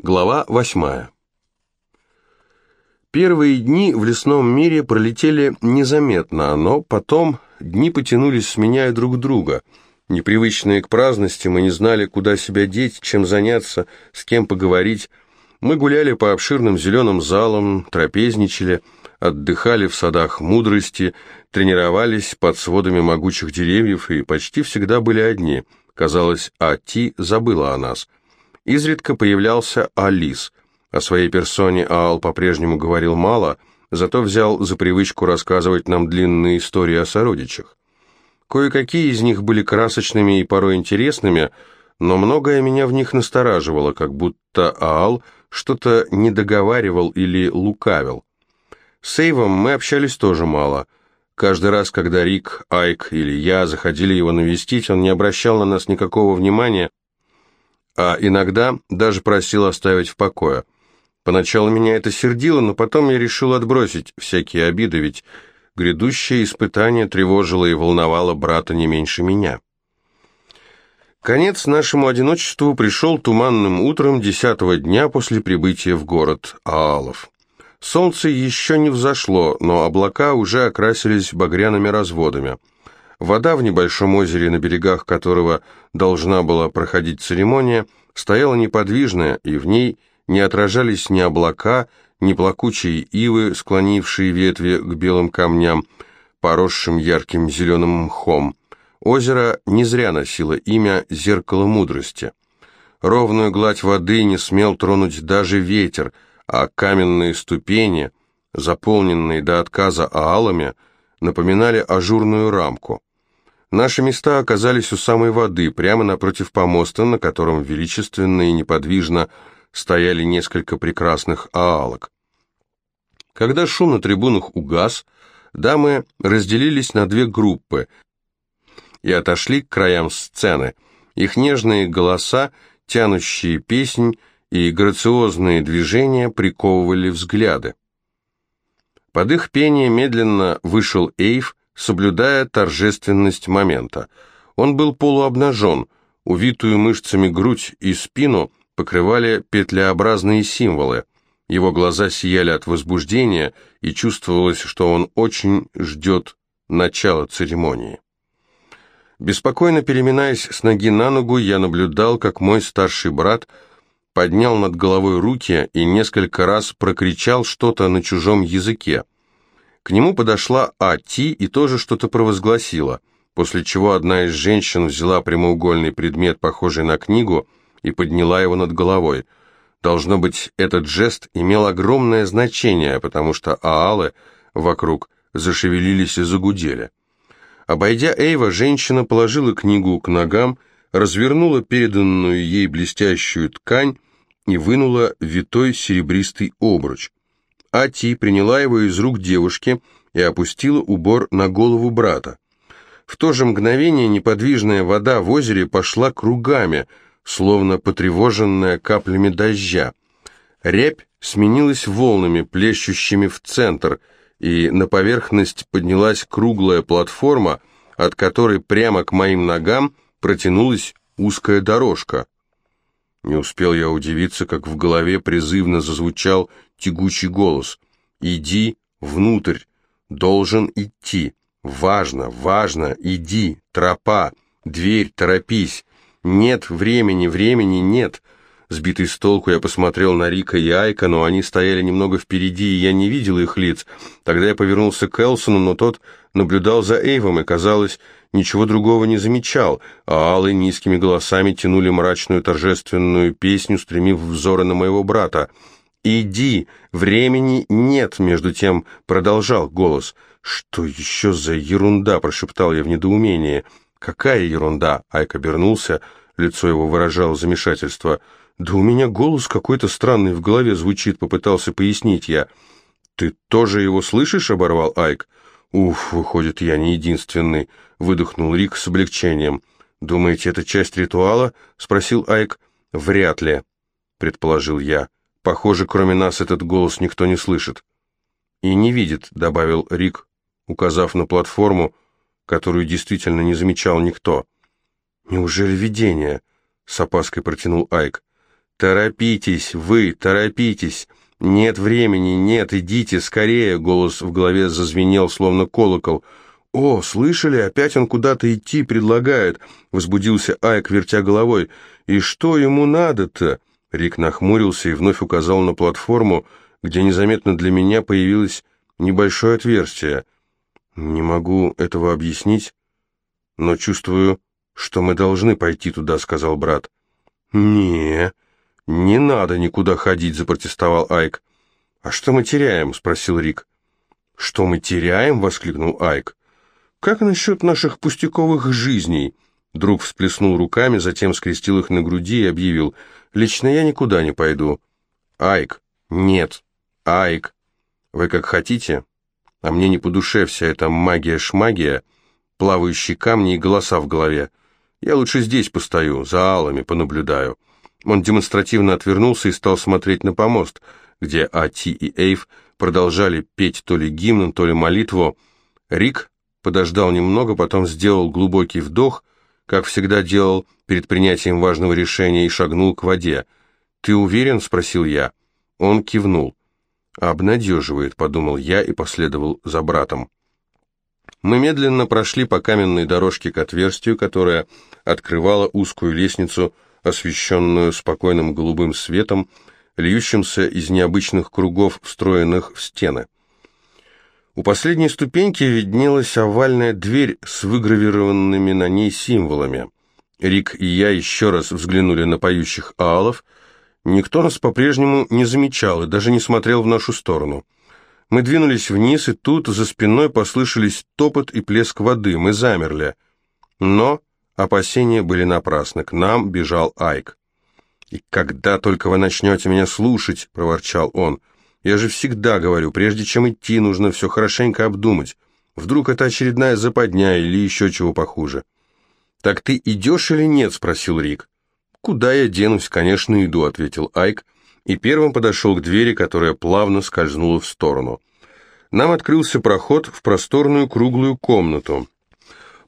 Глава восьмая. Первые дни в лесном мире пролетели незаметно, но потом дни потянулись, сменяя друг друга. Непривычные к праздности, мы не знали, куда себя деть, чем заняться, с кем поговорить. Мы гуляли по обширным зеленым залам, трапезничали, отдыхали в садах мудрости, тренировались под сводами могучих деревьев и почти всегда были одни. Казалось, Ати забыла о нас – Изредка появлялся Алис. О своей персоне Аал по-прежнему говорил мало, зато взял за привычку рассказывать нам длинные истории о сородичах. Кое-какие из них были красочными и порой интересными, но многое меня в них настораживало, как будто Аал что-то недоговаривал или лукавил. С Эйвом мы общались тоже мало. Каждый раз, когда Рик, Айк или я заходили его навестить, он не обращал на нас никакого внимания, а иногда даже просил оставить в покое. Поначалу меня это сердило, но потом я решил отбросить всякие обиды, ведь грядущее испытание тревожило и волновало брата не меньше меня. Конец нашему одиночеству пришел туманным утром десятого дня после прибытия в город Аалов. Солнце еще не взошло, но облака уже окрасились багряными разводами. Вода в небольшом озере, на берегах которого должна была проходить церемония, стояла неподвижная, и в ней не отражались ни облака, ни плакучие ивы, склонившие ветви к белым камням, поросшим ярким зеленым мхом. Озеро не зря носило имя «Зеркало мудрости». Ровную гладь воды не смел тронуть даже ветер, а каменные ступени, заполненные до отказа аалами, напоминали ажурную рамку. Наши места оказались у самой воды, прямо напротив помоста, на котором величественно и неподвижно стояли несколько прекрасных аалок. Когда шум на трибунах угас, дамы разделились на две группы и отошли к краям сцены. Их нежные голоса, тянущие песнь и грациозные движения приковывали взгляды. Под их пение медленно вышел Эйв, соблюдая торжественность момента. Он был полуобнажен, увитую мышцами грудь и спину покрывали петлеобразные символы. Его глаза сияли от возбуждения, и чувствовалось, что он очень ждет начала церемонии. Беспокойно переминаясь с ноги на ногу, я наблюдал, как мой старший брат поднял над головой руки и несколько раз прокричал что-то на чужом языке. К нему подошла Ати и тоже что-то провозгласила, после чего одна из женщин взяла прямоугольный предмет, похожий на книгу, и подняла его над головой. Должно быть, этот жест имел огромное значение, потому что аалы вокруг зашевелились и загудели. Обойдя Эйва, женщина положила книгу к ногам, развернула переданную ей блестящую ткань и вынула витой серебристый обруч. Ати приняла его из рук девушки и опустила убор на голову брата. В то же мгновение неподвижная вода в озере пошла кругами, словно потревоженная каплями дождя. Рябь сменилась волнами, плещущими в центр, и на поверхность поднялась круглая платформа, от которой прямо к моим ногам протянулась узкая дорожка. Не успел я удивиться, как в голове призывно зазвучал тягучий голос. «Иди внутрь, должен идти. Важно, важно, иди, тропа, дверь, торопись. Нет времени, времени нет». Сбитый с толку, я посмотрел на Рика и Айка, но они стояли немного впереди, и я не видел их лиц. Тогда я повернулся к Элсону, но тот наблюдал за Эйвом и, казалось, ничего другого не замечал, а алые низкими голосами тянули мрачную торжественную песню, стремив взоры на моего брата. «Иди! Времени нет!» — между тем продолжал голос. «Что еще за ерунда?» — прошептал я в недоумении. «Какая ерунда?» — Айк обернулся, лицо его выражало замешательство. «Да у меня голос какой-то странный в голове звучит», — попытался пояснить я. «Ты тоже его слышишь?» — оборвал Айк. «Уф, выходит, я не единственный», — выдохнул Рик с облегчением. «Думаете, это часть ритуала?» — спросил Айк. «Вряд ли», — предположил я. «Похоже, кроме нас этот голос никто не слышит». «И не видит», — добавил Рик, указав на платформу, которую действительно не замечал никто. «Неужели видение?» — с опаской протянул Айк. «Торопитесь, вы, торопитесь! Нет времени, нет, идите, скорее!» Голос в голове зазвенел, словно колокол. «О, слышали? Опять он куда-то идти предлагает!» Возбудился Айк, вертя головой. «И что ему надо-то?» Рик нахмурился и вновь указал на платформу, где незаметно для меня появилось небольшое отверстие. «Не могу этого объяснить, но чувствую, что мы должны пойти туда», — сказал брат. «Не, не надо никуда ходить», — запротестовал Айк. «А что мы теряем?» — спросил Рик. «Что мы теряем?» — воскликнул Айк. «Как насчет наших пустяковых жизней?» Друг всплеснул руками, затем скрестил их на груди и объявил. «Лично я никуда не пойду». «Айк!» «Нет!» «Айк!» «Вы как хотите?» «А мне не по душе вся эта магия-шмагия, плавающие камни и голоса в голове. Я лучше здесь постою, за алами понаблюдаю». Он демонстративно отвернулся и стал смотреть на помост, где Ати и Эйв продолжали петь то ли гимн, то ли молитву. Рик подождал немного, потом сделал глубокий вдох, как всегда делал перед принятием важного решения, и шагнул к воде. «Ты уверен?» — спросил я. Он кивнул. «Обнадеживает», — подумал я и последовал за братом. Мы медленно прошли по каменной дорожке к отверстию, которое открывало узкую лестницу, освещенную спокойным голубым светом, льющимся из необычных кругов, встроенных в стены. У последней ступеньки виднелась овальная дверь с выгравированными на ней символами. Рик и я еще раз взглянули на поющих аалов. Никто нас по-прежнему не замечал и даже не смотрел в нашу сторону. Мы двинулись вниз, и тут за спиной послышались топот и плеск воды. Мы замерли. Но опасения были напрасны. К нам бежал Айк. «И когда только вы начнете меня слушать?» — проворчал он — я же всегда говорю, прежде чем идти, нужно все хорошенько обдумать. Вдруг это очередная западня или еще чего похуже. «Так ты идешь или нет?» — спросил Рик. «Куда я денусь? Конечно, иду», — ответил Айк, и первым подошел к двери, которая плавно скользнула в сторону. Нам открылся проход в просторную круглую комнату,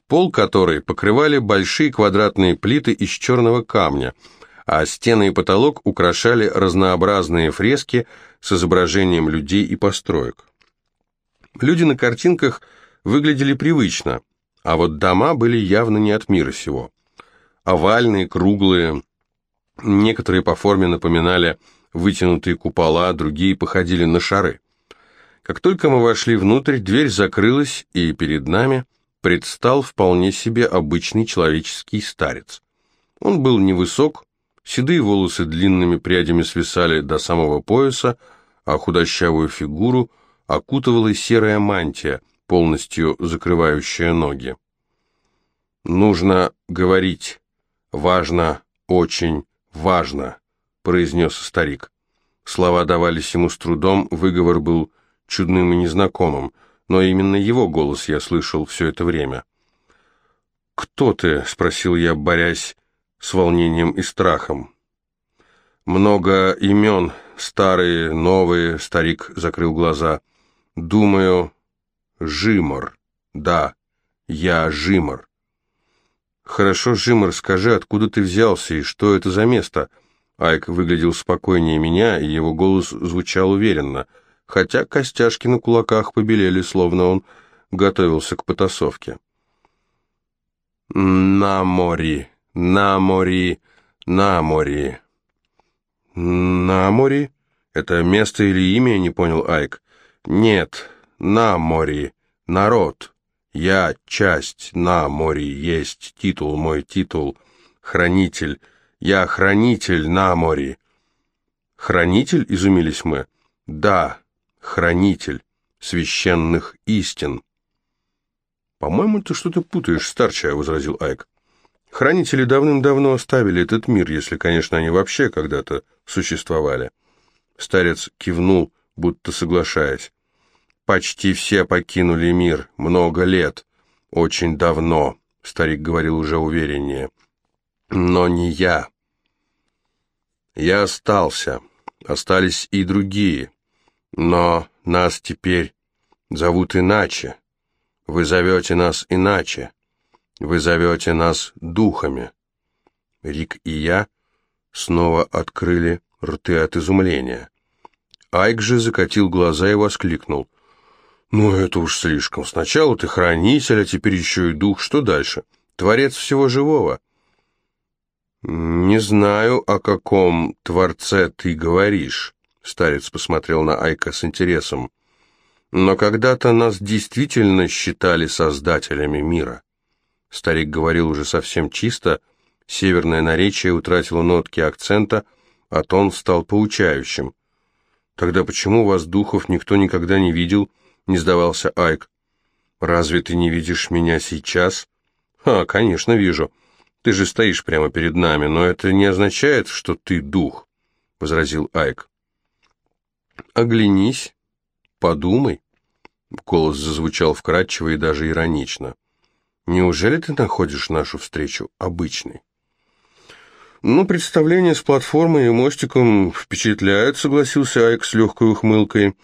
пол которой покрывали большие квадратные плиты из черного камня — а стены и потолок украшали разнообразные фрески с изображением людей и построек. Люди на картинках выглядели привычно, а вот дома были явно не от мира сего. Овальные, круглые, некоторые по форме напоминали вытянутые купола, другие походили на шары. Как только мы вошли внутрь, дверь закрылась, и перед нами предстал вполне себе обычный человеческий старец. Он был невысок, Седые волосы длинными прядями свисали до самого пояса, а худощавую фигуру окутывала серая мантия, полностью закрывающая ноги. «Нужно говорить. Важно, очень важно», — произнес старик. Слова давались ему с трудом, выговор был чудным и незнакомым, но именно его голос я слышал все это время. «Кто ты?» — спросил я, борясь с волнением и страхом. «Много имен, старые, новые», — старик закрыл глаза. «Думаю, Жимор. Да, я Жимор». «Хорошо, Жимор, скажи, откуда ты взялся и что это за место?» Айк выглядел спокойнее меня, и его голос звучал уверенно, хотя костяшки на кулаках побелели, словно он готовился к потасовке. «На море», на мори, на мори. На мори? Это место или имя, не понял Айк. Нет, на мори, народ. Я часть на море, есть титул, мой титул, хранитель. Я хранитель на море. Хранитель, изумились мы. Да, хранитель священных истин. По-моему, ты что-то путаешь, старчая, возразил Айк. Хранители давным-давно оставили этот мир, если, конечно, они вообще когда-то существовали. Старец кивнул, будто соглашаясь. «Почти все покинули мир, много лет, очень давно», — старик говорил уже увереннее. «Но не я. Я остался, остались и другие, но нас теперь зовут иначе. Вы зовете нас иначе. Вы зовете нас духами. Рик и я снова открыли рты от изумления. Айк же закатил глаза и воскликнул. «Ну, это уж слишком. Сначала ты хранитель, а теперь еще и дух. Что дальше? Творец всего живого». «Не знаю, о каком Творце ты говоришь», — старец посмотрел на Айка с интересом. «Но когда-то нас действительно считали создателями мира». Старик говорил уже совсем чисто, северное наречие утратило нотки акцента, а тон стал поучающим. «Тогда почему вас, духов, никто никогда не видел?» — не сдавался Айк. «Разве ты не видишь меня сейчас?» «А, конечно, вижу. Ты же стоишь прямо перед нами, но это не означает, что ты дух», — возразил Айк. «Оглянись, подумай», — голос зазвучал вкрадчиво и даже иронично. «Неужели ты находишь нашу встречу обычной?» «Ну, представление с платформой и мостиком впечатляет», — согласился Айк с легкой ухмылкой.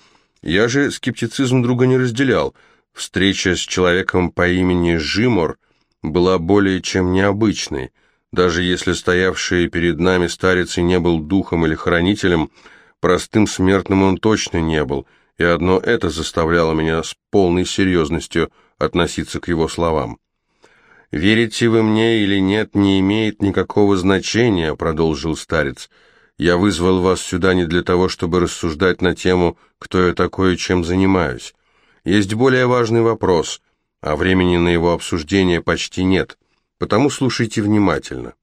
«Я же скептицизм друга не разделял. Встреча с человеком по имени Жимор была более чем необычной. Даже если стоявший перед нами старец и не был духом или хранителем, простым смертным он точно не был, и одно это заставляло меня с полной серьезностью относиться к его словам. «Верите вы мне или нет, не имеет никакого значения», — продолжил старец. «Я вызвал вас сюда не для того, чтобы рассуждать на тему, кто я такой и чем занимаюсь. Есть более важный вопрос а времени на его обсуждение почти нет, потому слушайте внимательно.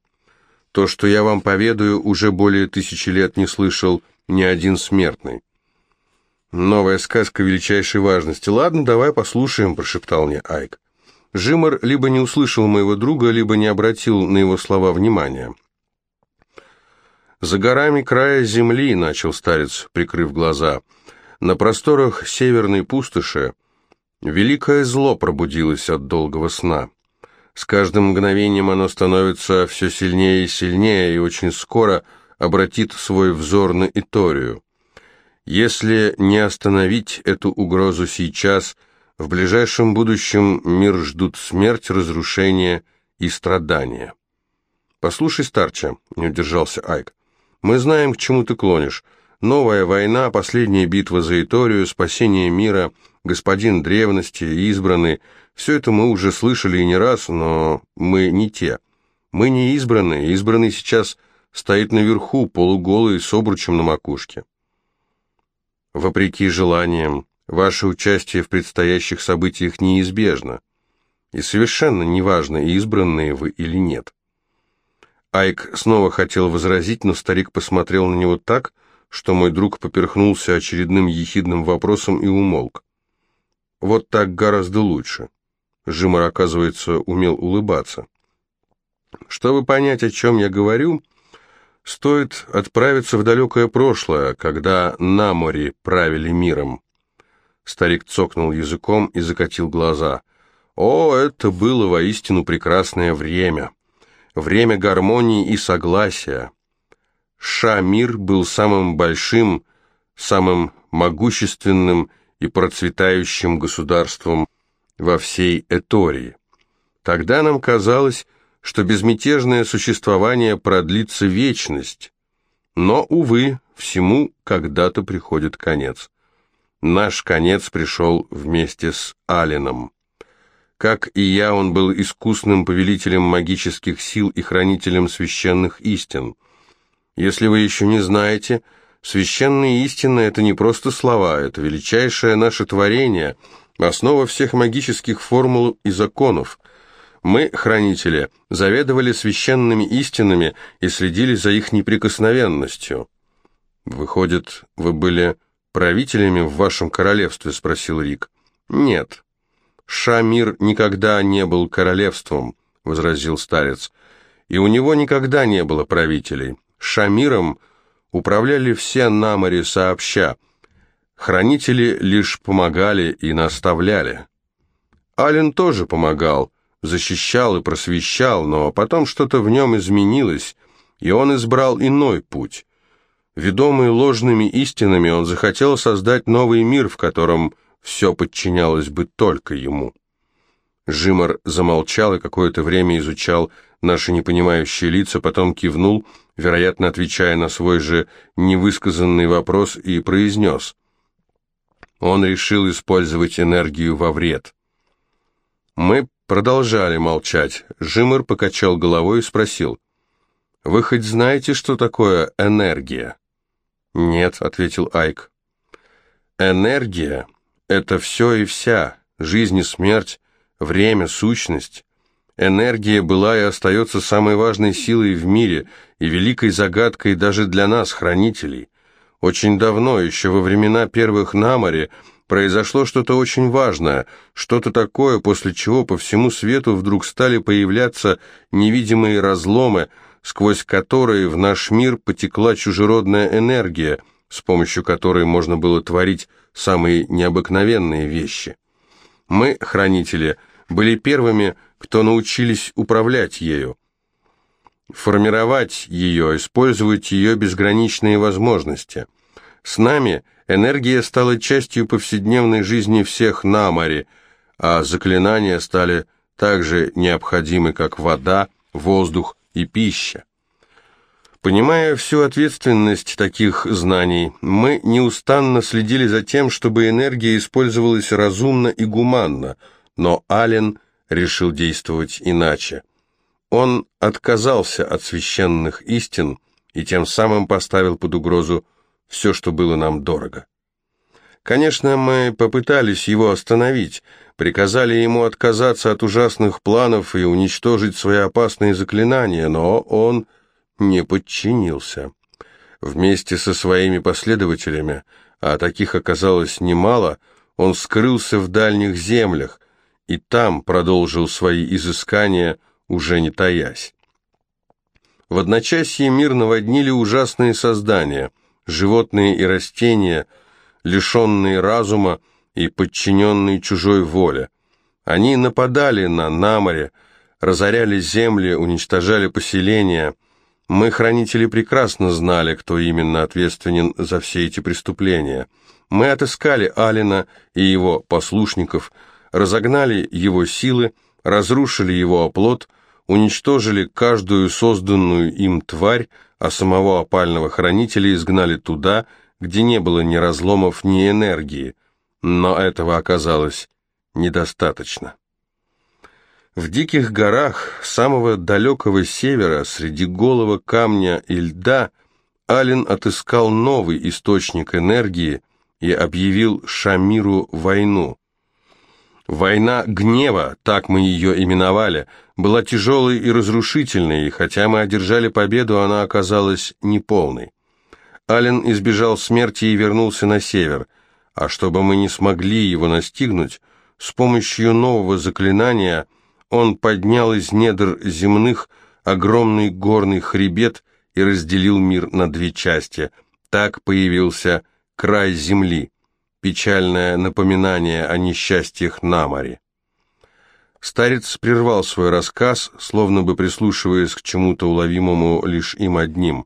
То, что я вам поведаю, уже более тысячи лет не слышал ни один смертный. Новая сказка величайшей важности. Ладно, давай послушаем, прошептал мне Айк. Жимор либо не услышал моего друга, либо не обратил на его слова внимания. «За горами края земли», — начал старец, прикрыв глаза, — «на просторах северной пустоши Великое зло пробудилось от долгого сна. С каждым мгновением оно становится все сильнее и сильнее, и очень скоро обратит свой взор на Иторию. Если не остановить эту угрозу сейчас, в ближайшем будущем мир ждут смерть, разрушение и страдания. «Послушай, старча», — не удержался Айк, — «мы знаем, к чему ты клонишь. Новая война, последняя битва за Иторию, спасение мира — господин древности, избранный. Все это мы уже слышали и не раз, но мы не те. Мы не избранные, избранный сейчас стоит наверху, полуголый, с обручем на макушке. Вопреки желаниям, ваше участие в предстоящих событиях неизбежно, и совершенно неважно, избранные вы или нет. Айк снова хотел возразить, но старик посмотрел на него так, что мой друг поперхнулся очередным ехидным вопросом и умолк. Вот так гораздо лучше. Жимар, оказывается, умел улыбаться. Чтобы понять, о чем я говорю, стоит отправиться в далекое прошлое, когда на море правили миром. Старик цокнул языком и закатил глаза. О, это было воистину прекрасное время. Время гармонии и согласия. Шамир был самым большим, самым могущественным и процветающим государством во всей Этории. Тогда нам казалось, что безмятежное существование продлится вечность, но, увы, всему когда-то приходит конец. Наш конец пришел вместе с Алином. Как и я, он был искусным повелителем магических сил и хранителем священных истин. Если вы еще не знаете, Священные истины – это не просто слова, это величайшее наше творение, основа всех магических формул и законов. Мы, хранители, заведовали священными истинами и следили за их неприкосновенностью. «Выходит, вы были правителями в вашем королевстве?» – спросил Рик. «Нет. Шамир никогда не был королевством», – возразил старец. «И у него никогда не было правителей. Шамиром – управляли все на море сообща. Хранители лишь помогали и наставляли. Ален тоже помогал, защищал и просвещал, но потом что-то в нем изменилось, и он избрал иной путь. Ведомый ложными истинами, он захотел создать новый мир, в котором все подчинялось бы только ему. Жимор замолчал и какое-то время изучал наши непонимающие лица, потом кивнул вероятно, отвечая на свой же невысказанный вопрос, и произнес. Он решил использовать энергию во вред. Мы продолжали молчать. Жимер покачал головой и спросил. «Вы хоть знаете, что такое энергия?» «Нет», — ответил Айк. «Энергия — это все и вся, жизнь и смерть, время, сущность. Энергия была и остается самой важной силой в мире и великой загадкой даже для нас, хранителей. Очень давно, еще во времена первых на произошло что-то очень важное, что-то такое, после чего по всему свету вдруг стали появляться невидимые разломы, сквозь которые в наш мир потекла чужеродная энергия, с помощью которой можно было творить самые необыкновенные вещи. Мы, хранители, были первыми, кто научились управлять ею, формировать ее, использовать ее безграничные возможности. С нами энергия стала частью повседневной жизни всех на море, а заклинания стали также необходимы, как вода, воздух и пища. Понимая всю ответственность таких знаний, мы неустанно следили за тем, чтобы энергия использовалась разумно и гуманно, но Ален решил действовать иначе. Он отказался от священных истин и тем самым поставил под угрозу все, что было нам дорого. Конечно, мы попытались его остановить, приказали ему отказаться от ужасных планов и уничтожить свои опасные заклинания, но он не подчинился. Вместе со своими последователями, а таких оказалось немало, он скрылся в дальних землях, и там продолжил свои изыскания, уже не таясь. В одночасье мир наводнили ужасные создания, животные и растения, лишенные разума и подчиненные чужой воле. Они нападали на Наморе, разоряли земли, уничтожали поселения. Мы, хранители, прекрасно знали, кто именно ответственен за все эти преступления. Мы отыскали Алина и его послушников – разогнали его силы, разрушили его оплот, уничтожили каждую созданную им тварь, а самого опального хранителя изгнали туда, где не было ни разломов, ни энергии. Но этого оказалось недостаточно. В диких горах самого далекого севера, среди голого камня и льда, Ален отыскал новый источник энергии и объявил Шамиру войну. Война гнева, так мы ее именовали, была тяжелой и разрушительной, и хотя мы одержали победу, она оказалась неполной. Ален избежал смерти и вернулся на север, а чтобы мы не смогли его настигнуть, с помощью нового заклинания он поднял из недр земных огромный горный хребет и разделил мир на две части. Так появился край земли печальное напоминание о несчастьях на море. Старец прервал свой рассказ, словно бы прислушиваясь к чему-то уловимому лишь им одним.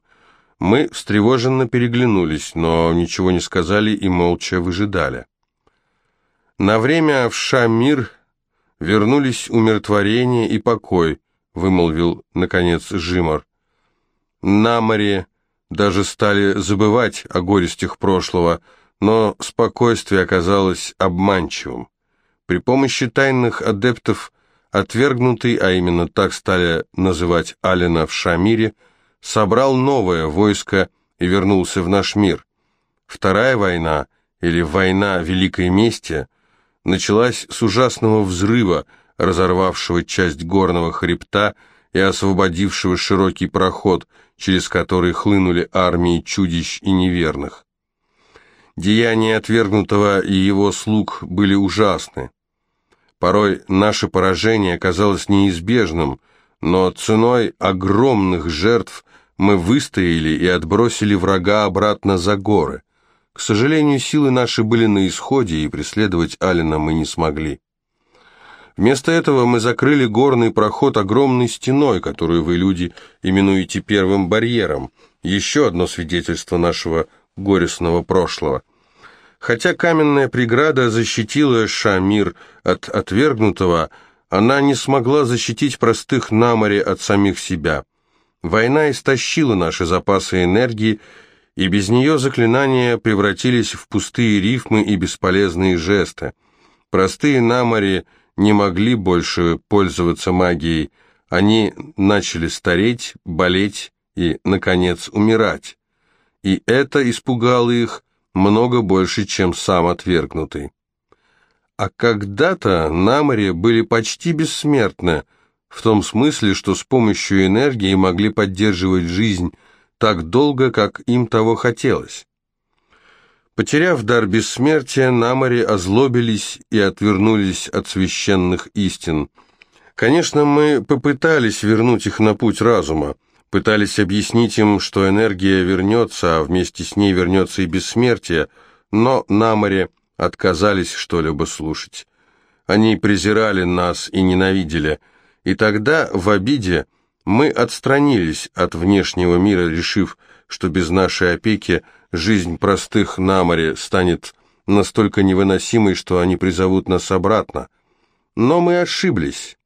Мы встревоженно переглянулись, но ничего не сказали и молча выжидали. На время в Шамир вернулись умиротворение и покой, вымолвил, наконец, Жимор. На море даже стали забывать о горестях прошлого, но спокойствие оказалось обманчивым. При помощи тайных адептов отвергнутый, а именно так стали называть Алина в Шамире, собрал новое войско и вернулся в наш мир. Вторая война, или война Великой Мести, началась с ужасного взрыва, разорвавшего часть горного хребта и освободившего широкий проход, через который хлынули армии чудищ и неверных. Деяния отвергнутого и его слуг были ужасны. Порой наше поражение казалось неизбежным, но ценой огромных жертв мы выстояли и отбросили врага обратно за горы. К сожалению, силы наши были на исходе, и преследовать Алина мы не смогли. Вместо этого мы закрыли горный проход огромной стеной, которую вы, люди, именуете первым барьером. Еще одно свидетельство нашего горестного прошлого. Хотя каменная преграда защитила Шамир от отвергнутого, она не смогла защитить простых на море от самих себя. Война истощила наши запасы энергии, и без нее заклинания превратились в пустые рифмы и бесполезные жесты. Простые намори не могли больше пользоваться магией, они начали стареть, болеть и, наконец, умирать. И это испугало их много больше, чем сам отвергнутый. А когда-то намори были почти бессмертны, в том смысле, что с помощью энергии могли поддерживать жизнь так долго, как им того хотелось. Потеряв дар бессмертия, намори озлобились и отвернулись от священных истин. Конечно, мы попытались вернуть их на путь разума, пытались объяснить им, что энергия вернется, а вместе с ней вернется и бессмертие, но намори отказались что-либо слушать. Они презирали нас и ненавидели – и тогда, в обиде, мы отстранились от внешнего мира, решив, что без нашей опеки жизнь простых на море станет настолько невыносимой, что они призовут нас обратно. Но мы ошиблись.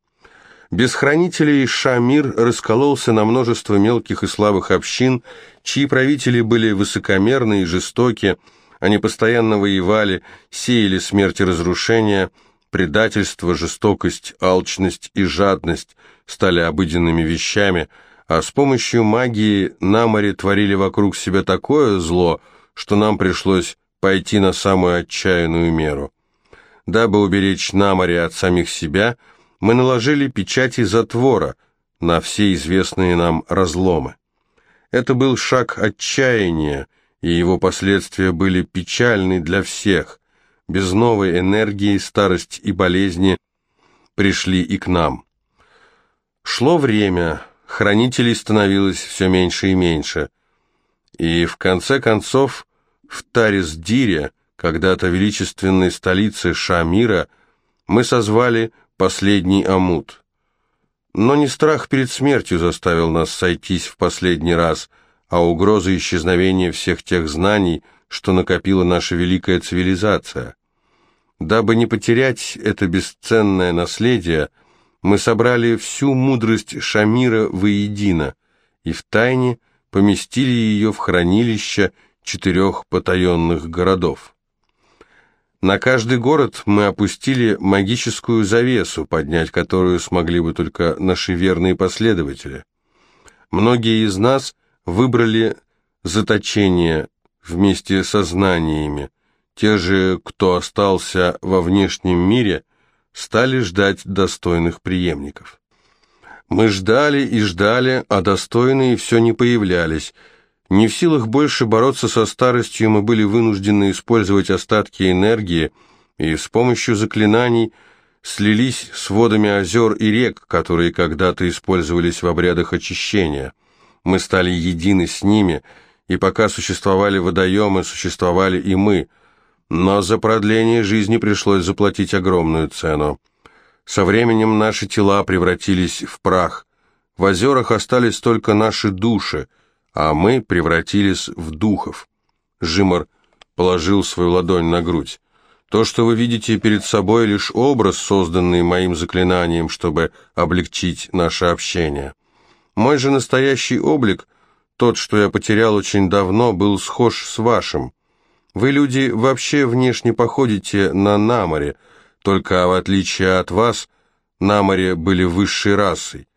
Без хранителей Шамир раскололся на множество мелких и слабых общин, чьи правители были высокомерны и жестоки, они постоянно воевали, сеяли смерть и разрушения – Предательство, жестокость, алчность и жадность стали обыденными вещами, а с помощью магии намори творили вокруг себя такое зло, что нам пришлось пойти на самую отчаянную меру. Дабы уберечь намори от самих себя, мы наложили печати затвора на все известные нам разломы. Это был шаг отчаяния, и его последствия были печальны для всех, без новой энергии старость и болезни пришли и к нам. Шло время, хранителей становилось все меньше и меньше, и в конце концов в Тарис-Дире, когда-то величественной столице Шамира, мы созвали последний амут. Но не страх перед смертью заставил нас сойтись в последний раз, а угроза исчезновения всех тех знаний, что накопила наша великая цивилизация. Дабы не потерять это бесценное наследие, мы собрали всю мудрость Шамира воедино и втайне поместили ее в хранилище четырех потаенных городов. На каждый город мы опустили магическую завесу, поднять которую смогли бы только наши верные последователи. Многие из нас выбрали заточение вместе со знаниями. Те же, кто остался во внешнем мире, стали ждать достойных преемников. Мы ждали и ждали, а достойные все не появлялись. Не в силах больше бороться со старостью, мы были вынуждены использовать остатки энергии и с помощью заклинаний слились с водами озер и рек, которые когда-то использовались в обрядах очищения. Мы стали едины с ними – и пока существовали водоемы, существовали и мы, но за продление жизни пришлось заплатить огромную цену. Со временем наши тела превратились в прах, в озерах остались только наши души, а мы превратились в духов. Жимор положил свою ладонь на грудь. То, что вы видите перед собой, лишь образ, созданный моим заклинанием, чтобы облегчить наше общение. Мой же настоящий облик тот, что я потерял очень давно, был схож с вашим. Вы, люди, вообще внешне походите на наморе, только в отличие от вас, наморе были высшей расой.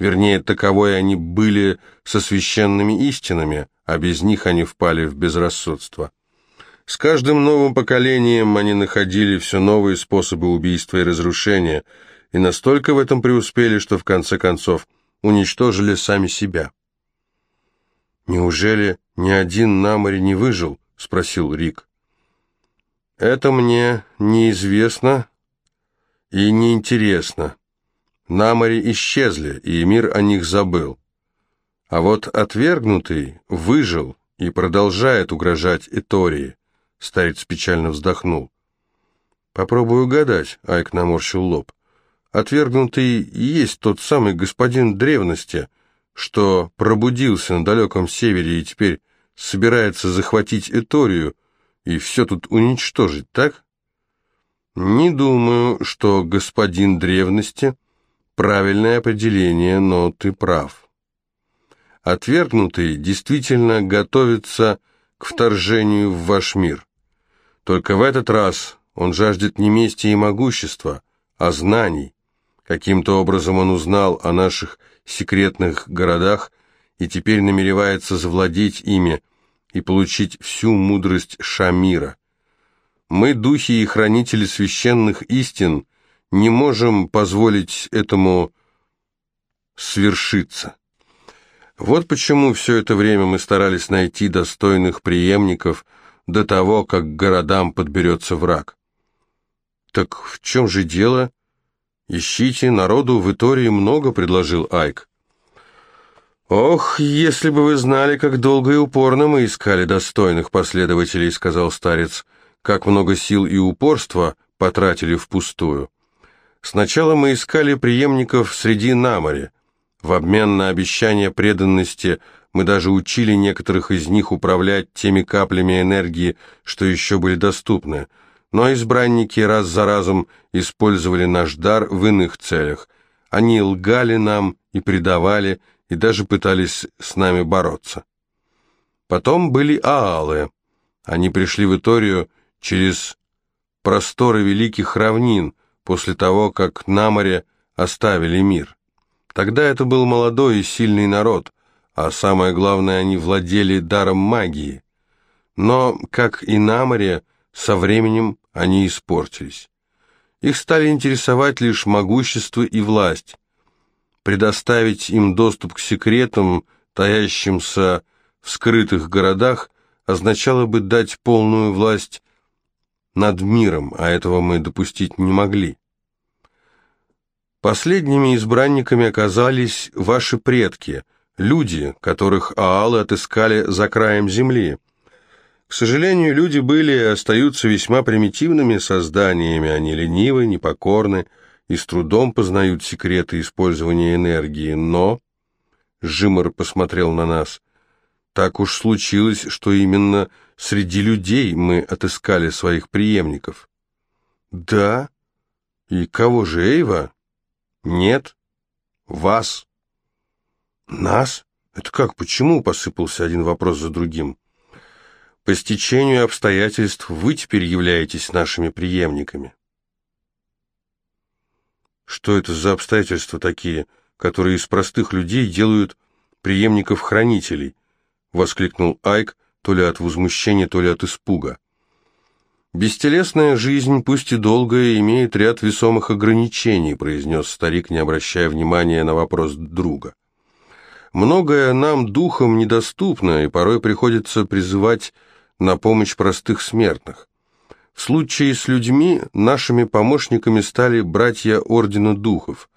Вернее, таковой они были со священными истинами, а без них они впали в безрассудство. С каждым новым поколением они находили все новые способы убийства и разрушения, и настолько в этом преуспели, что в конце концов уничтожили сами себя. «Неужели ни один на море не выжил?» — спросил Рик. «Это мне неизвестно и неинтересно. На море исчезли, и мир о них забыл. А вот отвергнутый выжил и продолжает угрожать Этории», — старец печально вздохнул. «Попробую угадать», — Айк наморщил лоб. «Отвергнутый есть тот самый господин древности», — что пробудился на далеком севере и теперь собирается захватить Эторию и все тут уничтожить, так? Не думаю, что господин древности – правильное определение, но ты прав. Отвергнутый действительно готовится к вторжению в ваш мир. Только в этот раз он жаждет не мести и могущества, а знаний. Каким-то образом он узнал о наших секретных городах и теперь намеревается завладеть ими и получить всю мудрость Шамира. Мы, духи и хранители священных истин, не можем позволить этому свершиться. Вот почему все это время мы старались найти достойных преемников до того, как городам подберется враг. «Так в чем же дело?» «Ищите, народу в Итории много», — предложил Айк. «Ох, если бы вы знали, как долго и упорно мы искали достойных последователей», — сказал старец, — «как много сил и упорства потратили впустую. Сначала мы искали преемников среди намори. В обмен на обещание преданности мы даже учили некоторых из них управлять теми каплями энергии, что еще были доступны. Но избранники раз за разом использовали наш дар в иных целях. Они лгали нам и предавали, и даже пытались с нами бороться. Потом были аалы. Они пришли в Иторию через просторы великих равнин, после того, как на море оставили мир. Тогда это был молодой и сильный народ, а самое главное, они владели даром магии. Но, как и на море, со временем они испортились. Их стали интересовать лишь могущество и власть предоставить им доступ к секретам, таящимся в скрытых городах, означало бы дать полную власть над миром, а этого мы допустить не могли. Последними избранниками оказались ваши предки, люди, которых аалы отыскали за краем земли. К сожалению, люди были и остаются весьма примитивными созданиями, они ленивы, непокорны, и с трудом познают секреты использования энергии, но... Жимор посмотрел на нас. Так уж случилось, что именно среди людей мы отыскали своих преемников. Да? И кого же, Эйва? Нет. Вас. Нас? Это как, почему? Посыпался один вопрос за другим. По стечению обстоятельств вы теперь являетесь нашими преемниками. Что это за обстоятельства такие, которые из простых людей делают преемников-хранителей? Воскликнул Айк, то ли от возмущения, то ли от испуга. «Бестелесная жизнь, пусть и долгая, имеет ряд весомых ограничений», произнес старик, не обращая внимания на вопрос друга. «Многое нам, духом, недоступно, и порой приходится призывать на помощь простых смертных. В случае с людьми нашими помощниками стали братья Ордена Духов.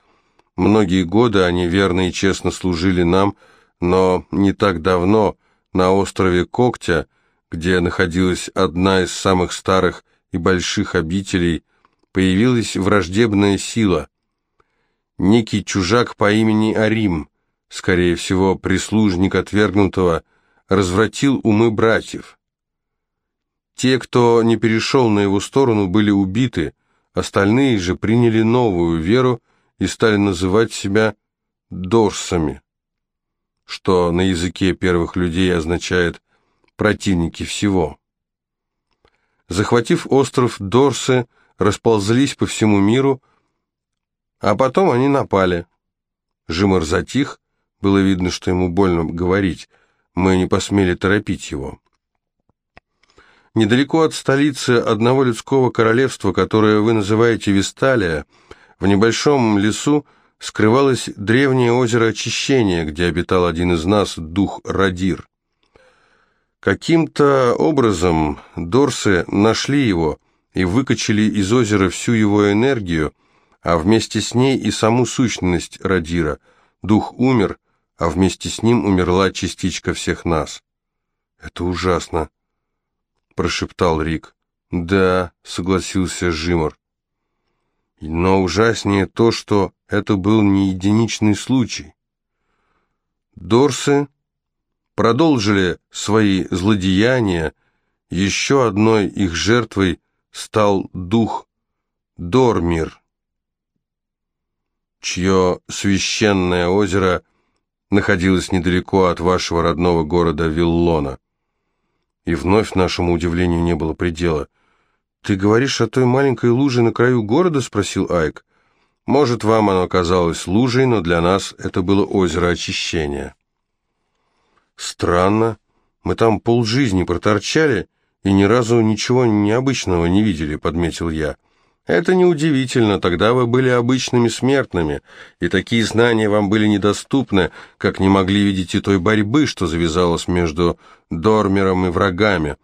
Многие годы они верно и честно служили нам, но не так давно на острове Когтя, где находилась одна из самых старых и больших обителей, появилась враждебная сила. Некий чужак по имени Арим, скорее всего, прислужник отвергнутого, развратил умы братьев. Те, кто не перешел на его сторону, были убиты, остальные же приняли новую веру и стали называть себя дорсами, что на языке первых людей означает «противники всего». Захватив остров, дорсы расползлись по всему миру, а потом они напали. Жимор затих, было видно, что ему больно говорить, мы не посмели торопить его. Недалеко от столицы одного людского королевства, которое вы называете Весталия, в небольшом лесу скрывалось древнее озеро Очищения, где обитал один из нас, дух Радир. Каким-то образом Дорсы нашли его и выкачали из озера всю его энергию, а вместе с ней и саму сущность Радира. Дух умер, а вместе с ним умерла частичка всех нас. Это ужасно прошептал Рик. «Да», — согласился Жимор. «Но ужаснее то, что это был не единичный случай. Дорсы продолжили свои злодеяния, еще одной их жертвой стал дух Дормир, чье священное озеро находилась недалеко от вашего родного города Виллона. И вновь нашему удивлению не было предела. «Ты говоришь о той маленькой луже на краю города?» — спросил Айк. «Может, вам оно казалось лужей, но для нас это было озеро очищения». «Странно. Мы там полжизни проторчали и ни разу ничего необычного не видели», — подметил я. «Это неудивительно, тогда вы были обычными смертными, и такие знания вам были недоступны, как не могли видеть и той борьбы, что завязалась между Дормером и врагами».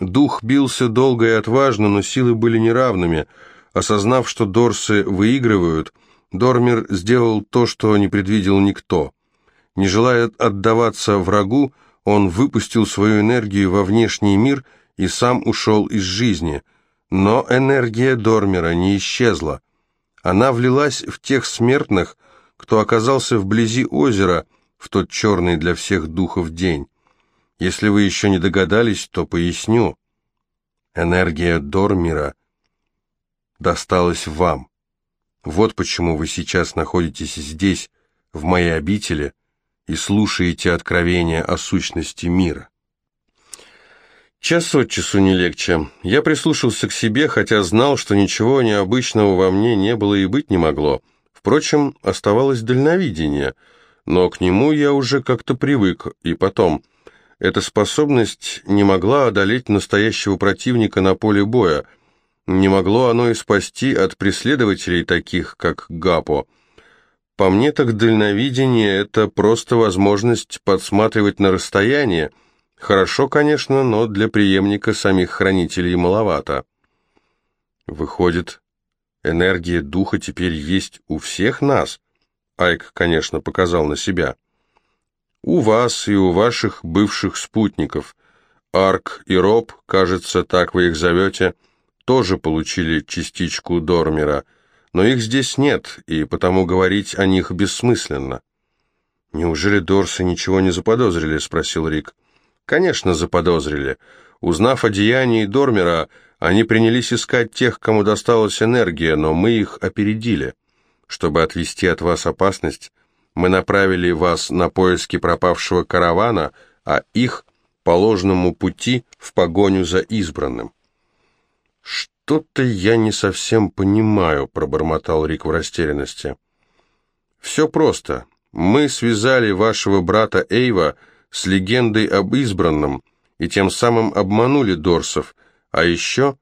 Дух бился долго и отважно, но силы были неравными. Осознав, что Дорсы выигрывают, Дормер сделал то, что не предвидел никто. Не желая отдаваться врагу, он выпустил свою энергию во внешний мир и сам ушел из жизни. Но энергия Дормера не исчезла. Она влилась в тех смертных, кто оказался вблизи озера в тот черный для всех духов день. Если вы еще не догадались, то поясню. Энергия Дормира досталась вам. Вот почему вы сейчас находитесь здесь, в моей обители, и слушаете откровения о сущности мира. Час от часу не легче. Я прислушался к себе, хотя знал, что ничего необычного во мне не было и быть не могло. Впрочем, оставалось дальновидение, но к нему я уже как-то привык, и потом... Эта способность не могла одолеть настоящего противника на поле боя. Не могло оно и спасти от преследователей таких, как Гапо. По мне так дальновидение – это просто возможность подсматривать на расстояние. Хорошо, конечно, но для преемника самих хранителей маловато. Выходит, энергия духа теперь есть у всех нас? Айк, конечно, показал на себя. У вас и у ваших бывших спутников. Арк и Роб, кажется, так вы их зовете, тоже получили частичку Дормера, но их здесь нет, и потому говорить о них бессмысленно. «Неужели Дорсы ничего не заподозрили?» — спросил Рик. «Конечно, заподозрили. Узнав о деянии Дормера, они принялись искать тех, кому досталась энергия, но мы их опередили. Чтобы отвести от вас опасность, мы направили вас на поиски пропавшего каравана, а их по ложному пути в погоню за избранным. «Что-то я не совсем понимаю», — пробормотал Рик в растерянности. «Все просто. Мы связали вашего брата Эйва с легендой об избранном и тем самым обманули Дорсов, а еще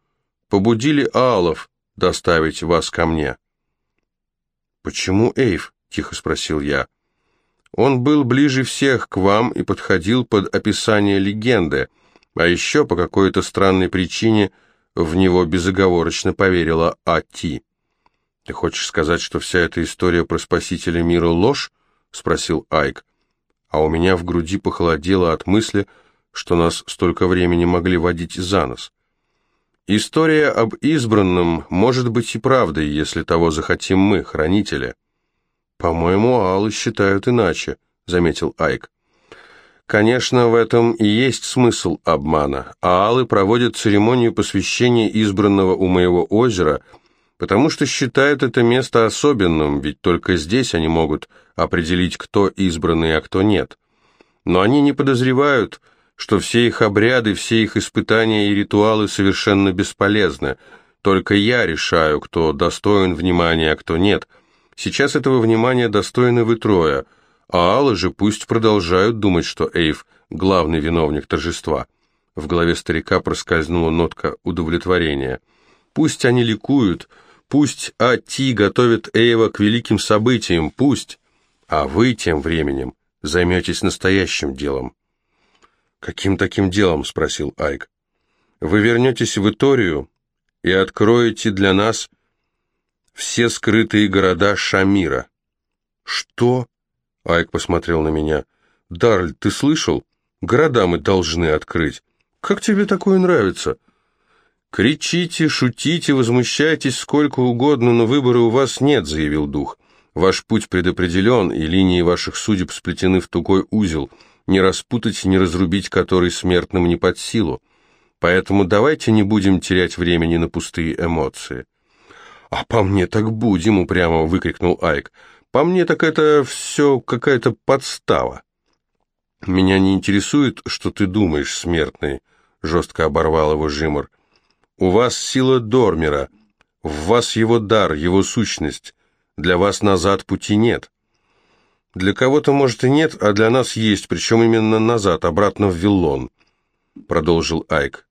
побудили Аалов доставить вас ко мне». «Почему Эйв?» Тихо спросил я. Он был ближе всех к вам и подходил под описание легенды, а еще по какой-то странной причине в него безоговорочно поверила Ати. «Ты хочешь сказать, что вся эта история про спасителя мира ложь?» — спросил Айк. А у меня в груди похолодело от мысли, что нас столько времени могли водить за нос. История об избранном может быть и правдой, если того захотим мы, хранители. «По-моему, Аллы считают иначе», — заметил Айк. Конечно, в этом и есть смысл обмана. Аалы проводят церемонию посвящения избранного у моего озера, потому что считают это место особенным, ведь только здесь они могут определить, кто избранный, а кто нет. Но они не подозревают, что все их обряды, все их испытания и ритуалы совершенно бесполезны. Только я решаю, кто достоин внимания, а кто нет — Сейчас этого внимания достойны вы трое, а Аллы же пусть продолжают думать, что Эйв – главный виновник торжества. В голове старика проскользнула нотка удовлетворения. Пусть они ликуют, пусть Ати готовит Эйва к великим событиям, пусть, а вы тем временем займетесь настоящим делом. «Каким таким делом?» – спросил Айк. «Вы вернетесь в Иторию и откроете для нас – все скрытые города Шамира. Что? Айк посмотрел на меня. Дарль, ты слышал? Города мы должны открыть. Как тебе такое нравится? Кричите, шутите, возмущайтесь сколько угодно, но выбора у вас нет, заявил дух. Ваш путь предопределен, и линии ваших судеб сплетены в тугой узел, не распутать, не разрубить который смертным не под силу. Поэтому давайте не будем терять времени на пустые эмоции. «А по мне так будем!» — упрямо выкрикнул Айк. По мне так это все какая-то подстава. Меня не интересует, что ты думаешь, смертный, жестко оборвал его Жимор. У вас сила Дормера, в вас его дар, его сущность. Для вас назад пути нет. Для кого-то, может, и нет, а для нас есть, причем именно назад, обратно в Виллон, продолжил Айк.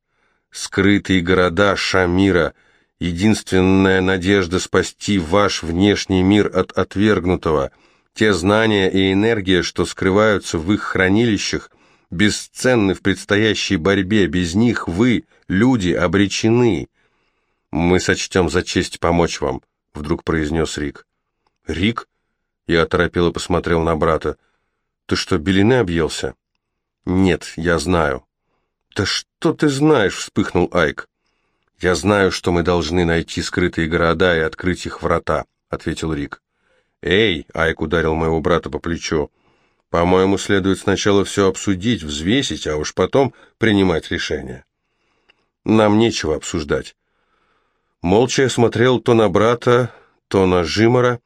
Скрытые города Шамира — единственная надежда спасти ваш внешний мир от отвергнутого. Те знания и энергия, что скрываются в их хранилищах, бесценны в предстоящей борьбе. Без них вы, люди, обречены. Мы сочтем за честь помочь вам, — вдруг произнес Рик. Рик? Я оторопело посмотрел на брата. Ты что, белины объелся? Нет, я знаю. Да что ты знаешь, вспыхнул Айк. «Я знаю, что мы должны найти скрытые города и открыть их врата», — ответил Рик. «Эй!» — Айк ударил моего брата по плечу. «По-моему, следует сначала все обсудить, взвесить, а уж потом принимать решение». «Нам нечего обсуждать». Молча я смотрел то на брата, то на Жимора.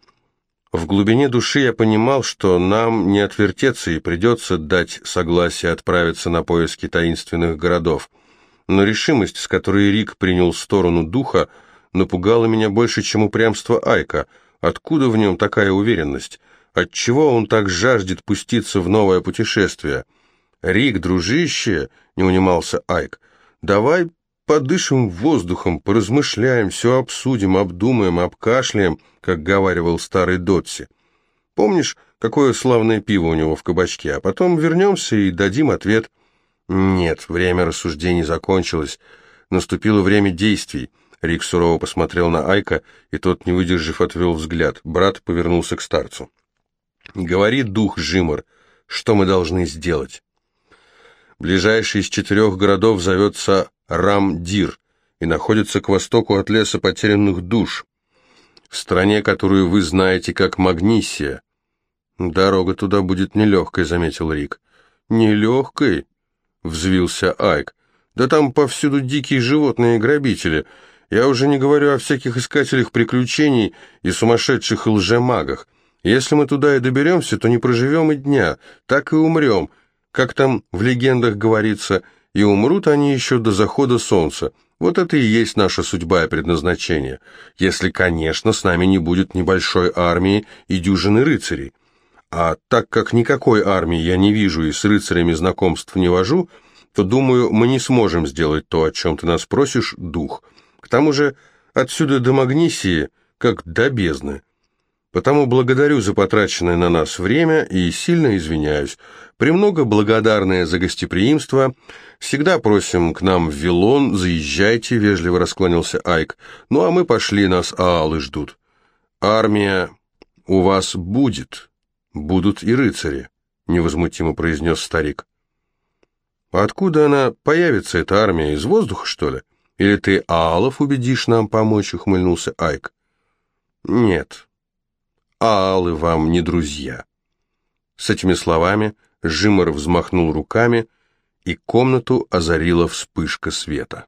В глубине души я понимал, что нам не отвертеться и придется дать согласие отправиться на поиски таинственных городов — но решимость, с которой Рик принял сторону духа, напугала меня больше, чем упрямство Айка. Откуда в нем такая уверенность? Отчего он так жаждет пуститься в новое путешествие? «Рик, дружище!» — не унимался Айк. «Давай подышим воздухом, поразмышляем, все обсудим, обдумаем, обкашляем, как говаривал старый Дотси. Помнишь, какое славное пиво у него в кабачке, а потом вернемся и дадим ответ». «Нет, время рассуждений закончилось. Наступило время действий». Рик сурово посмотрел на Айка, и тот, не выдержав, отвел взгляд. Брат повернулся к старцу. «Говори, дух Жимор, что мы должны сделать?» Ближайший из четырех городов зовется Рам-Дир и находится к востоку от леса потерянных душ, в стране, которую вы знаете как Магнисия. «Дорога туда будет нелегкой», — заметил Рик. «Нелегкой?» Взвился Айк. «Да там повсюду дикие животные и грабители. Я уже не говорю о всяких искателях приключений и сумасшедших лжемагах. Если мы туда и доберемся, то не проживем и дня, так и умрем. Как там в легендах говорится, и умрут они еще до захода солнца. Вот это и есть наша судьба и предназначение. Если, конечно, с нами не будет небольшой армии и дюжины рыцарей. А так как никакой армии я не вижу и с рыцарями знакомств не вожу, то, думаю, мы не сможем сделать то, о чем ты нас просишь, дух. К тому же отсюда до Магнисии, как до бездны. Потому благодарю за потраченное на нас время и сильно извиняюсь. Премного благодарное за гостеприимство. Всегда просим к нам в Вилон, заезжайте, вежливо расклонился Айк. Ну а мы пошли, нас аалы ждут. Армия у вас будет, будут и рыцари, невозмутимо произнес старик. А откуда она появится, эта армия, из воздуха, что ли? Или ты Аалов убедишь нам помочь, ухмыльнулся Айк. Нет, Аалы вам не друзья. С этими словами Жимор взмахнул руками, и комнату озарила вспышка света.